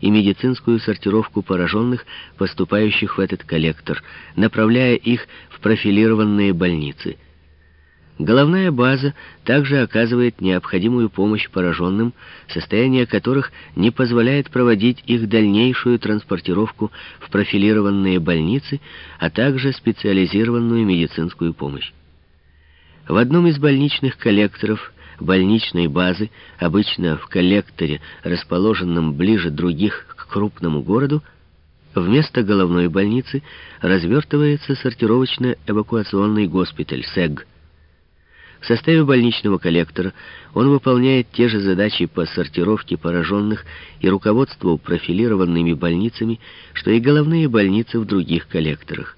и медицинскую сортировку пораженных, поступающих в этот коллектор, направляя их в профилированные больницы. Головная база также оказывает необходимую помощь пораженным, состояние которых не позволяет проводить их дальнейшую транспортировку в профилированные больницы, а также специализированную медицинскую помощь. В одном из больничных коллекторов больничной базы, обычно в коллекторе, расположенном ближе других к крупному городу, вместо головной больницы развертывается сортировочно-эвакуационный госпиталь СЭГ. В составе больничного коллектора он выполняет те же задачи по сортировке пораженных и руководству профилированными больницами, что и головные больницы в других коллекторах.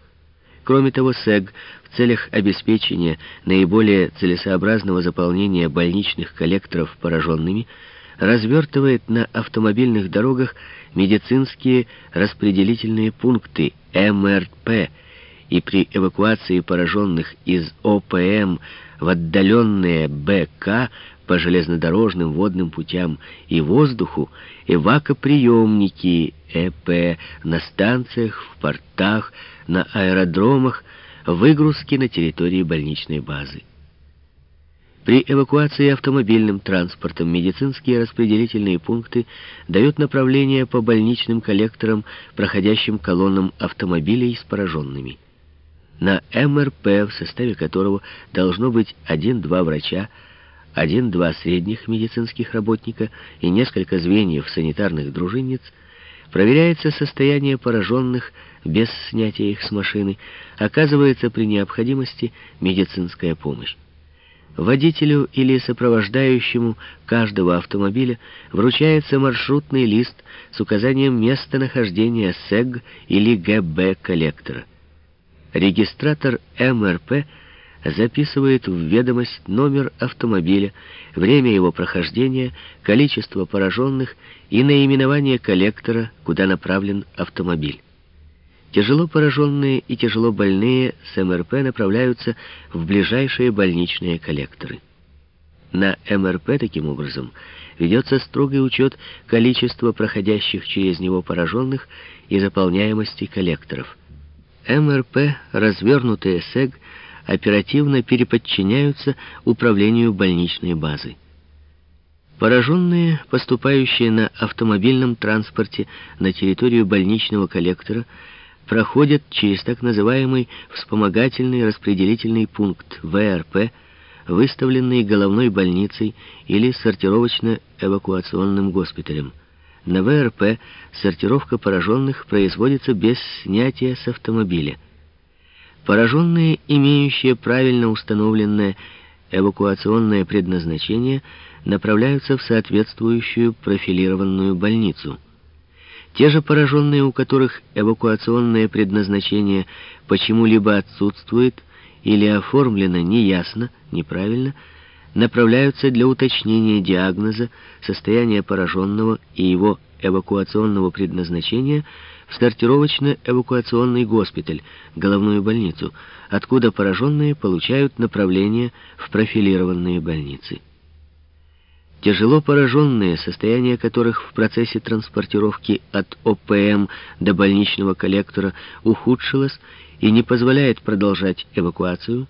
Кроме того, СЭГ в целях обеспечения наиболее целесообразного заполнения больничных коллекторов пораженными развертывает на автомобильных дорогах медицинские распределительные пункты МРП. И при эвакуации пораженных из ОПМ в отдаленные БК по железнодорожным водным путям и воздуху эвакоприемники ЭП на станциях, в портах, на аэродромах, выгрузки на территории больничной базы. При эвакуации автомобильным транспортом медицинские распределительные пункты дают направление по больничным коллекторам, проходящим колоннам автомобилей с пораженными. На МРП, в составе которого должно быть один-два врача, один-два средних медицинских работника и несколько звеньев санитарных дружинниц, проверяется состояние пораженных без снятия их с машины, оказывается при необходимости медицинская помощь. Водителю или сопровождающему каждого автомобиля вручается маршрутный лист с указанием местонахождения СЭГ или ГБ коллектора. Регистратор МРП записывает в ведомость номер автомобиля, время его прохождения, количество пораженных и наименование коллектора, куда направлен автомобиль. Тяжело пораженные и тяжело больные с МРП направляются в ближайшие больничные коллекторы. На МРП, таким образом, ведется строгий учет количества проходящих через него пораженных и заполняемости коллекторов. МРП, развернутые СЭГ, оперативно переподчиняются управлению больничной базы. Пораженные, поступающие на автомобильном транспорте на территорию больничного коллектора, проходят через так называемый вспомогательный распределительный пункт ВРП, выставленный головной больницей или сортировочно-эвакуационным госпиталем. На ВРП сортировка пораженных производится без снятия с автомобиля. Пораженные, имеющие правильно установленное эвакуационное предназначение, направляются в соответствующую профилированную больницу. Те же пораженные, у которых эвакуационное предназначение почему-либо отсутствует или оформлено неясно, неправильно, направляются для уточнения диагноза, состояния пораженного и его эвакуационного предназначения сортировочно-эвакуационный госпиталь, головную больницу, откуда пораженные получают направление в профилированные больницы. Тяжело пораженные, состояние которых в процессе транспортировки от ОПМ до больничного коллектора ухудшилось и не позволяет продолжать эвакуацию,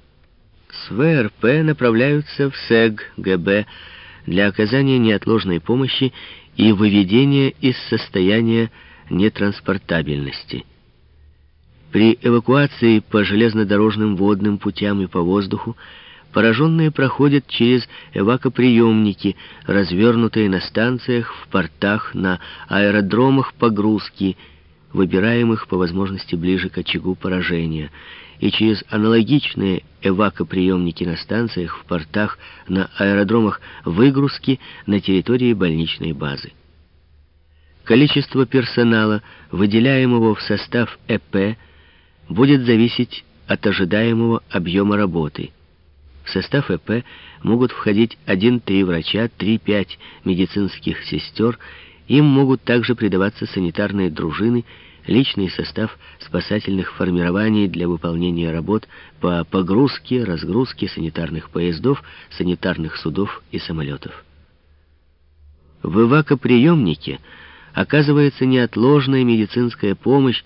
с ВРП направляются в СЭГ ГБ для оказания неотложной помощи и выведения из состояния нетранспортабельности. При эвакуации по железнодорожным водным путям и по воздуху пораженные проходят через эвакоприемники, развернутые на станциях, в портах, на аэродромах погрузки, выбираемых по возможности ближе к очагу поражения, и через аналогичные эвакоприемники на станциях, в портах, на аэродромах выгрузки на территории больничной базы. Количество персонала, выделяемого в состав ЭП, будет зависеть от ожидаемого объема работы. В состав ЭП могут входить 1-3 врача, 3-5 медицинских сестер, им могут также придаваться санитарные дружины, личный состав спасательных формирований для выполнения работ по погрузке, разгрузке санитарных поездов, санитарных судов и самолетов. В эвакоприемнике оказывается неотложная медицинская помощь,